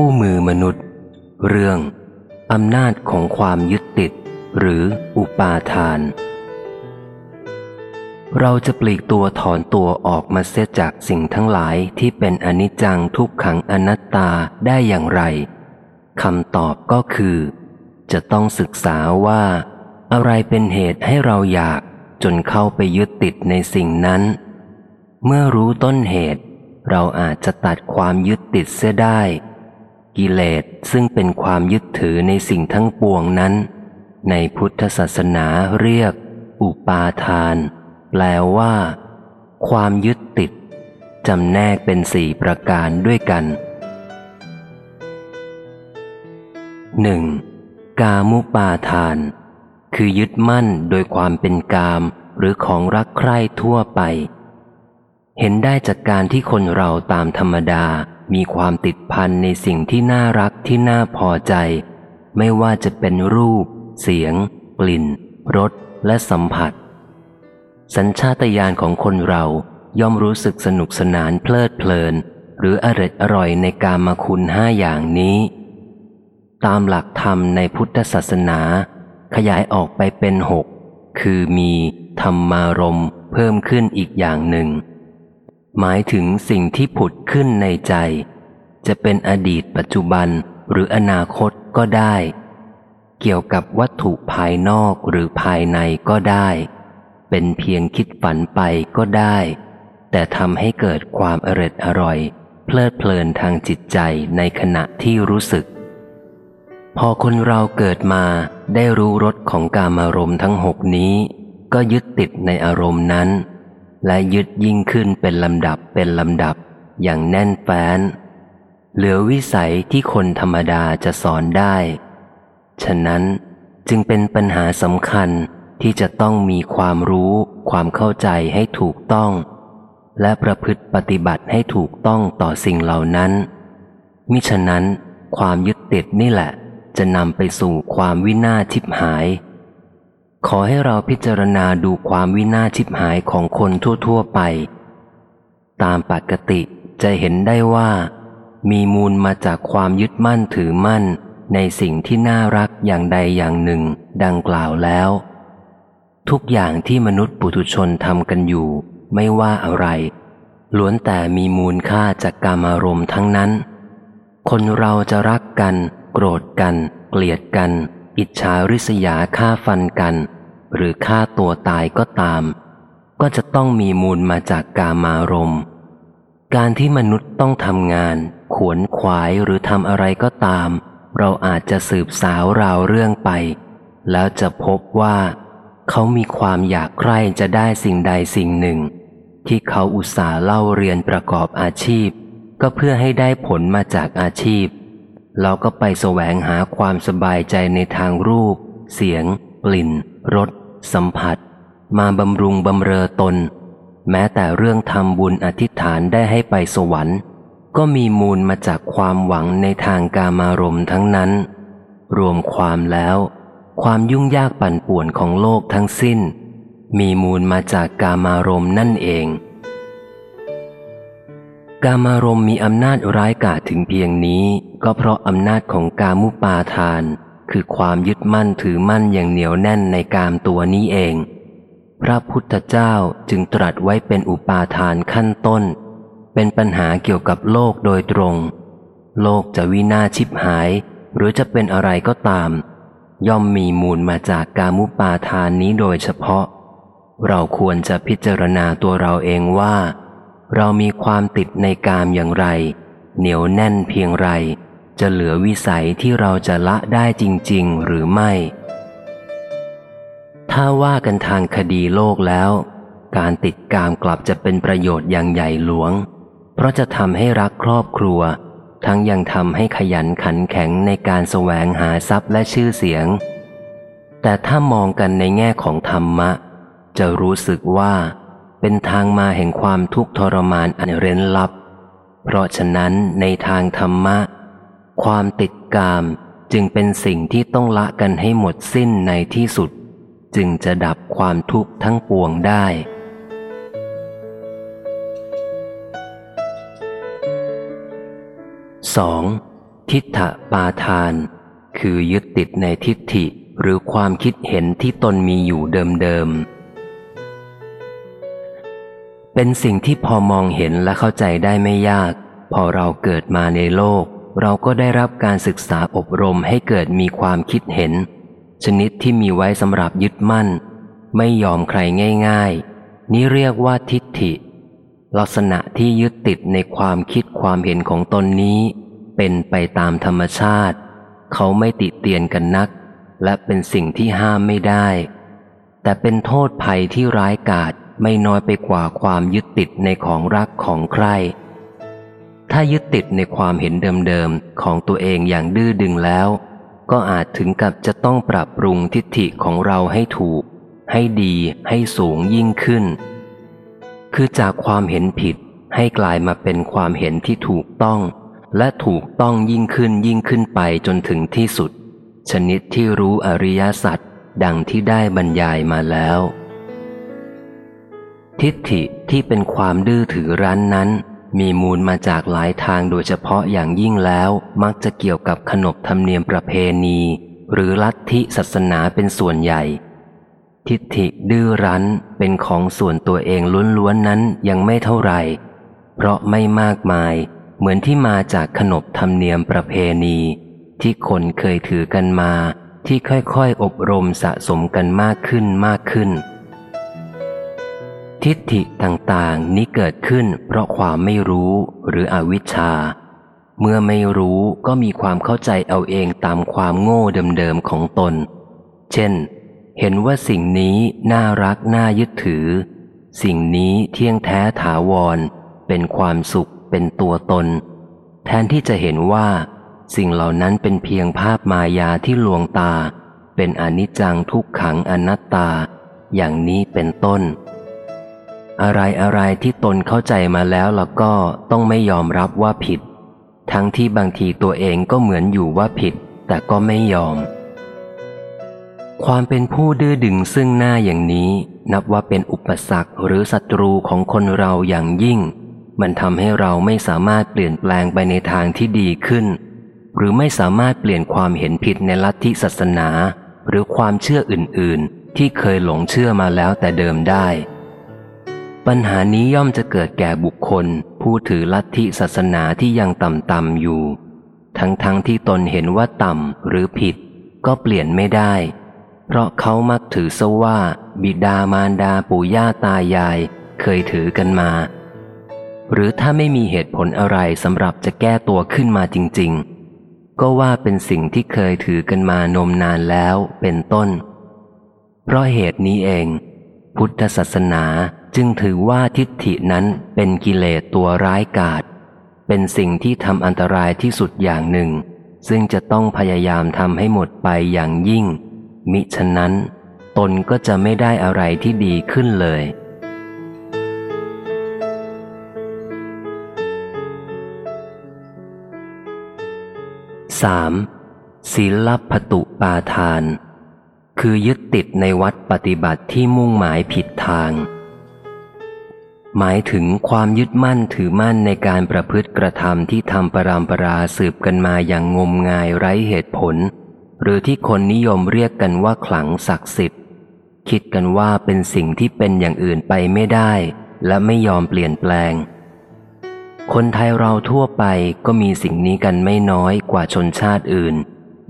คู่มือมนุษย์ เรื่องอำนาจของความยึดติด หรืออุปาทาน เราจะปลีกตัวถอนตัวออกมาเสียจากสิ่งทั้งหลายที่เป็นอนิจจังทุกขังอนัตตาได้อย่างไรคำตอบก็คือ จะต้องศึกษาว่า อะไรเป็นเหตุให้เราอยากจนเข้าไปยึดติดในสิ่งนั้น เมื่อรู้ต้นเหตุ เราอาจจะตัดความยึดติดเสียได้ กิเลสซึ่งเป็นความยึดถือในสิ่งทั้งปวงนั้น ในพุทธศาสนาเรียก อุปาทาน แปลว่า ความยึดติดจำแนกเป็นสี่ประการด้วยกัน 1. กามุปาทาน คือยึดมั่นโดยความเป็นกามหรือของรักใคร่ทั่วไป เห็นได้จากการที่คนเราตามธรรมดา มีความติดพันในสิ่งที่น่ารักที่น่าพอใจ ไม่ว่าจะเป็นรูป เสียง กลิ่นรสและสัมผัส สัญชาตญาณของคนเราย่อมรู้สึกสนุกสนานเพลิดเพลิน หรืออร่อยอร่อยในการมาคุณห้าอย่างนี้ ตามหลักธรรมในพุทธศาสนา ขยายออกไปเป็นหกคือมีธรรมารมเพิ่มขึ้นอีกอย่างหนึ่ง หมายถึงสิ่งที่ผุดขึ้นในใจ จะเป็นอดีตปัจจุบันหรืออนาคตก็ได้ เกี่ยวกับวัตถุภายนอกหรือภายในก็ได้ เป็นเพียงคิดฝันไปก็ได้ แต่ทำให้เกิดความอร็ดอร่อย เพลิดเพลินทางจิตใจในขณะที่รู้สึก พอคนเราเกิดมาได้รู้รสของกามารมณ์ทั้งหกนี้ ก็ยึดติดในอารมณ์นั้น และยึดยิ่งขึ้นเป็นลำดับเป็นลำดับ อย่างแน่นแฟ้น เหลือวิสัยที่คนธรรมดาจะสอนได้ ฉะนั้นจึงเป็นปัญหาสำคัญที่จะต้องมีความรู้ ความเข้าใจให้ถูกต้อง และประพฤติปฏิบัติให้ถูกต้องต่อสิ่งเหล่านั้น มิฉะนั้น ความยึดติดนี่แหละ จะนำไปสู่ความวินาศชิบหาย ขอให้เราพิจารณาดูความวินาศชิบหายของคนทั่ว ๆ ไป ตามปกติจะเห็นได้ว่า มีมูลมาจากความยึดมั่นถือมั่นในสิ่งที่น่ารักอย่างใดอย่างหนึ่ง ดังกล่าวแล้ว ทุกอย่างที่มนุษย์ปุถุชนทำกันอยู่ ไม่ว่าอะไรล้วนแต่มีมูลค่าจากกามารมณ์ทั้งนั้น คนเราจะรักกัน โกรธกัน เกลียดกัน อิจฉาริษยาฆ่าฟันกัน หรือฆ่าตัวตายก็ตาม ก็จะต้องมีมูลมาจากกามารมณ์ การที่มนุษย์ต้องทำงาน ขวนขวายหรือทำอะไรก็ตาม เราอาจจะสืบสาวราวเรื่องไป แล้วจะพบว่า เขามีความอยากใคร่จะได้สิ่งใดสิ่งหนึ่ง ที่เขาอุตส่าห์เล่าเรียนประกอบอาชีพ ก็เพื่อให้ได้ผลมาจากอาชีพเราก็ไปแสวงหาความสบายใจในทางรูป เสียง กลิ่น รสสัมผัส มาบำรุงบำเรอตน แม้แต่เรื่องทำบุญอธิษฐานได้ให้ไปสวรรค์ ก็มีมูลมาจากความหวังในทางกามารมณ์ทั้งนั้น รวมความแล้ว ความยุ่งยากปั่นป่วนของโลกทั้งสิ้น มีมูลมาจากกามารมณ์นั่นเอง กามารมณ์มีอำนาจร้ายกาจถึงเพียงนี้ ก็เพราะอำนาจของกามุปาทาน คือความยึดมั่นถือมั่นอย่างเหนียวแน่นในกามตัวนี้เอง พระพุทธเจ้าจึงตรัสไว้เป็นอุปาทานขั้นต้น เป็นปัญหาเกี่ยวกับโลกโดยตรง โลกจะวินาศชิบหาย หรือจะเป็นอะไรก็ตาม ย่อมมีมูลมาจากกามุปาทานนี้โดยเฉพาะ เราควรจะพิจารณาตัวเราเองว่า เรามีความติดในกามอย่างไร เหนียวแน่นเพียงไร จะเหลือวิสัยที่เราจะละได้จริง ๆ หรือไม่ ถ้าว่ากันทางคดีโลกแล้ว การติดกามกลับจะเป็นประโยชน์อย่างใหญ่หลวง เพราะจะทำให้รักครอบครัว ทั้งยังทำให้ขยันขันแข็งในการแสวงหาทรัพย์และชื่อเสียง แต่ถ้ามองกันในแง่ของธรรมะ จะรู้สึกว่า เป็นทางมาแห่งความทุกข์ทรมานอันเร้นลับ เพราะฉะนั้นในทางธรรมะ ความติดกามจึงเป็นสิ่งที่ต้องละกันให้หมดสิ้นในที่สุด จึงจะดับความทุกข์ทั้งปวงได้ 2. ทิฏฐปาทาน คือยึดติดในทิฏฐิหรือความคิดเห็นที่ตนมีอยู่เดิมๆ เป็นสิ่งที่พอมองเห็นและเข้าใจได้ไม่ยาก พอเราเกิดมาในโลก เราก็ได้รับการศึกษาอบรมให้เกิดมีความคิดเห็น ชนิดที่มีไว้สำหรับยึดมั่น ไม่ยอมใครง่ายๆ นี่เรียกว่าทิฏฐิ ลักษณะที่ยึดติดในความคิดความเห็นของตนนี้ เป็นไปตามธรรมชาติ เขาไม่ติเตียนกันนัก และเป็นสิ่งที่ห้ามไม่ได้ แต่เป็นโทษภัยที่ร้ายกาจไม่น้อยไปกว่าความยึดติดในของรักของใคร ถ้ายึดติดในความเห็นเดิมๆของตัวเองอย่างดื้อดึงแล้ว ก็อาจถึงกับจะต้องปรับปรุงทิฏฐิของเราให้ถูก ให้ดีให้สูงยิ่งขึ้น คือจากความเห็นผิดให้กลายมาเป็นความเห็นที่ถูกต้อง และถูกต้องยิ่งขึ้นยิ่งขึ้นไปจนถึงที่สุด ชนิดที่รู้อริยสัจดังที่ได้บรรยายมาแล้ว ทิฏฐิที่เป็นความดื้อถือรั้นนั้น มีมูลมาจากหลายทางโดยเฉพาะอย่างยิ่งแล้วมักจะเกี่ยวกับขนบธรรมเนียมประเพณี หรือลัทธิศาสนาเป็นส่วนใหญ่ ทิฏฐิดื้อรั้นเป็นของส่วนตัวเองล้วนๆนั้นยังไม่เท่าไหร่ เพราะไม่มากมายเหมือนที่มาจากขนบธรรมเนียมประเพณี ที่คนเคยถือกันมาที่ค่อยๆ อบรมสะสมกันมากขึ้นมากขึ้น ทิฏฐิต่างๆ นี้เกิดขึ้นเพราะความไม่รู้หรืออวิชชา เมื่อไม่รู้ก็มีความเข้าใจเอาเองตามความโง่เดิมๆของตน เช่น เห็นว่าสิ่งนี้น่ารักน่ายึดถือ สิ่งนี้เที่ยงแท้ถาวร เป็นความสุข เป็นตัวตน แทนที่จะเห็นว่า สิ่งเหล่านั้นเป็นเพียงภาพมายาที่ลวงตา เป็นอนิจจังทุกขังอนัตตา อย่างนี้เป็นต้น อะไรอะไรที่ตนเข้าใจมาแล้วแล้วก็ต้องไม่ยอมรับว่าผิด ทั้งที่บางทีตัวเองก็เหมือนอยู่ว่าผิด แต่ก็ไม่ยอม ความเป็นผู้ดื้อดึงซึ่งหน้าอย่างนี้ นับว่าเป็นอุปสรรคหรือศัตรูของคนเราอย่างยิ่ง มันทำให้เราไม่สามารถเปลี่ยนแปลงไปในทางที่ดีขึ้น หรือไม่สามารถเปลี่ยนความเห็นผิดในลัทธิศาสนา หรือความเชื่ออื่น ๆ ที่เคยหลงเชื่อมาแล้วแต่เดิมได้ ปัญหานี้ย่อมจะเกิดแก่บุคคล ผู้ถือลัทธิศาสนาที่ยังต่ำๆอยู่ ทั้งๆทที่ตนเห็นว่าต่ำหรือผิด ก็เปลี่ยนไม่ได้ เพราะเขามักถือซะว่า บิดามารดาปู่ย่าตายาย เคยถือกันมา หรือถ้าไม่มีเหตุผลอะไรสำหรับจะแก้ตัวขึ้นมาจริง ๆ ก็ว่าเป็นสิ่งที่เคยถือกันมานมนานแล้วเป็นต้น เพราะเหตุนี้เอง พุทธศาสนา จึงถือว่าทิฏฐินั้นเป็นกิเลสตัวร้ายกาจเป็นสิ่งที่ทำอันตรายที่สุดอย่างหนึ่ง ซึ่งจะต้องพยายามทำให้หมดไปอย่างยิ่ง มิฉะนั้น ตนก็จะไม่ได้อะไรที่ดีขึ้นเลย 3. ศีลพตุปาทาน คือยึดติดในวัดปฏิบัติที่มุ่งหมายผิดทาง หมายถึงความยึดมั่นถือมั่นในการประพฤติกระทำที่ทำปรามปราสืบกันมาอย่างงมงายไร้เหตุผล หรือที่คนนิยมเรียกกันว่าขลังศักดิ์สิทธิ์ คิดกันว่าเป็นสิ่งที่เป็นอย่างอื่นไปไม่ได้ และไม่ยอมเปลี่ยนแปลง คนไทยเราทั่วไปก็มีสิ่งนี้กันไม่น้อยกว่าชนชาติอื่น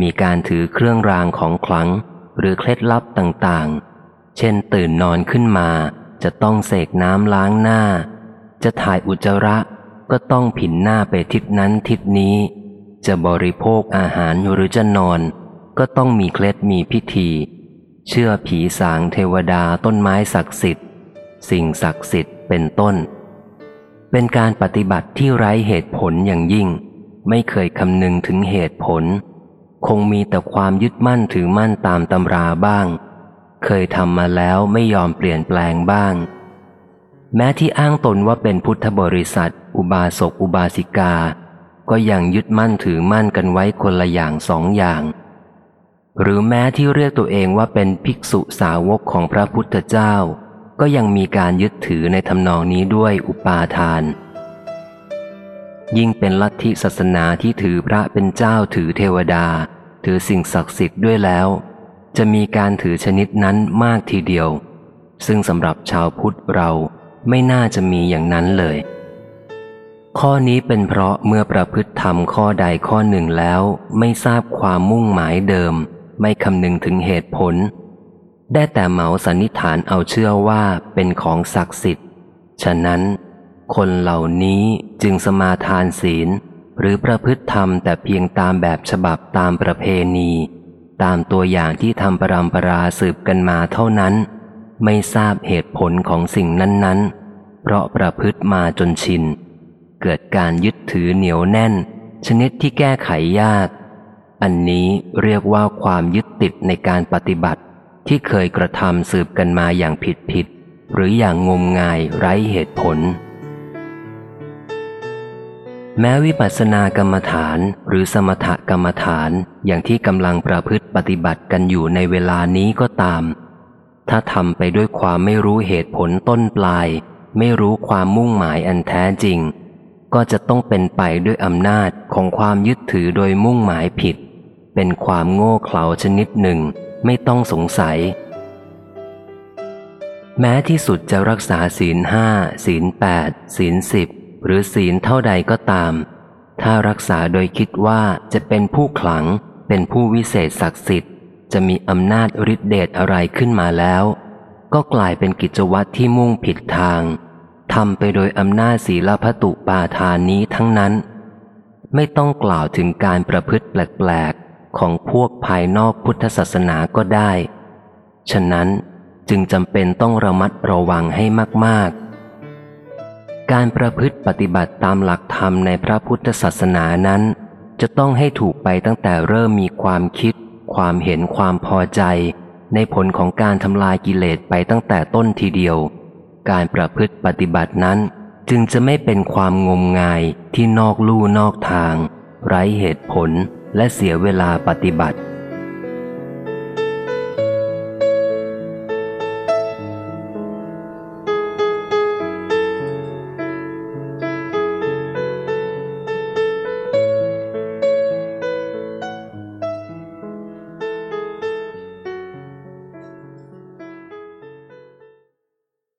มีการถือเครื่องรางของขลัง หรือเคล็ดลับต่างๆ เช่นตื่นนอนขึ้นมา จะต้องเสกน้ำล้างหน้า จะถ่ายอุจจาระก็ต้องผินหน้าไปทิศนั้นทิศนี้ จะบริโภคอาหารหรือจะนอน ก็ต้องมีเคล็ดมีพิธี เชื่อผีสางเทวดาต้นไม้ศักดิ์สิทธิ์ สิ่งศักดิ์สิทธิ์เป็นต้น เป็นการปฏิบัติที่ไร้เหตุผลอย่างยิ่ง ไม่เคยคำนึงถึงเหตุผล คงมีแต่ความยึดมั่นถือมั่นตามตำราบ้าง เคยทำมาแล้วไม่ยอมเปลี่ยนแปลงบ้าง แม้ที่อ้างตนว่าเป็นพุทธบริษัท อุบาสกอุบาสิกา ก็ยังยึดมั่นถือมั่นกันไว้คนละอย่างสองอย่าง หรือแม้ที่เรียกตัวเองว่าเป็นภิกษุสาวกของพระพุทธเจ้า ก็ยังมีการยึดถือในทำนองนี้ด้วยอุปาทาน ยิ่งเป็นลัทธิศาสนาที่ถือพระเป็นเจ้าถือเทวดา ถือสิ่งศักดิ์สิทธิ์ด้วยแล้ว จะมีการถือชนิดนั้นมากทีเดียว ซึ่งสำหรับชาวพุทธเราไม่น่าจะมีอย่างนั้นเลย ข้อนี้เป็นเพราะเมื่อประพฤติธรรมข้อใดข้อหนึ่งแล้ว ไม่ทราบความมุ่งหมายเดิม ไม่คำนึงถึงเหตุผล ได้แต่เหมาสันนิษฐานเอาเชื่อว่าเป็นของศักดิ์สิทธิ์ ฉะนั้น คนเหล่านี้จึงสมาทานศีล หรือประพฤติธรรมแต่เพียงตามแบบฉบับตามประเพณี ตามตัวอย่างที่ทำปรำปราสืบกันมาเท่านั้น ไม่ทราบเหตุผลของสิ่งนั้น ๆ เพราะประพฤติมาจนชิน เกิดการยึดถือเหนียวแน่น ชนิดที่แก้ไขยาก อันนี้เรียกว่าความยึดติดในการปฏิบัติที่เคยกระทำสืบกันมาอย่างผิดผิดหรืออย่างงมงายไร้เหตุผล แม้วิปัสสนากรรมฐานหรือสมถกรรมฐานอย่างที่กำลังประพฤติปฏิบัติกันอยู่ในเวลานี้ก็ตาม ถ้าทำไปด้วยความไม่รู้เหตุผลต้นปลาย ไม่รู้ความมุ่งหมายอันแท้จริง ก็จะต้องเป็นไปด้วยอำนาจของความยึดถือโดยมุ่งหมายผิด เป็นความโง่เขลาชนิดหนึ่ง ไม่ต้องสงสัย แม้ที่สุดจะรักษาศีลห้าศีลแปดศีลสิบ หรือศีลเท่าใดก็ตาม ถ้ารักษาโดยคิดว่าจะเป็นผู้ขลัง เป็นผู้วิเศษศักดิ์สิทธิ์ จะมีอำนาจฤทธิเดชอะไรขึ้นมาแล้ว ก็กลายเป็นกิจวัตรที่มุ่งผิดทางทำไปโดยอำนาจศีลพัตุปาทานนี้ทั้งนั้น ไม่ต้องกล่าวถึงการประพฤติแปลกๆ ของพวกภายนอกพุทธศาสนาก็ได้ ฉะนั้นจึงจำเป็นต้องระมัดระวังให้มากๆ การประพฤติปฏิบัติตามหลักธรรมในพระพุทธศาสนานั้น จะต้องให้ถูกไปตั้งแต่เริ่มมีความคิด ความเห็นความพอใจ ในผลของการทำลายกิเลสไปตั้งแต่ต้นทีเดียว การประพฤติปฏิบัตินั้น จึงจะไม่เป็นความงมงายที่นอกลู่นอกทาง ไร้เหตุผลและเสียเวลาปฏิบัติ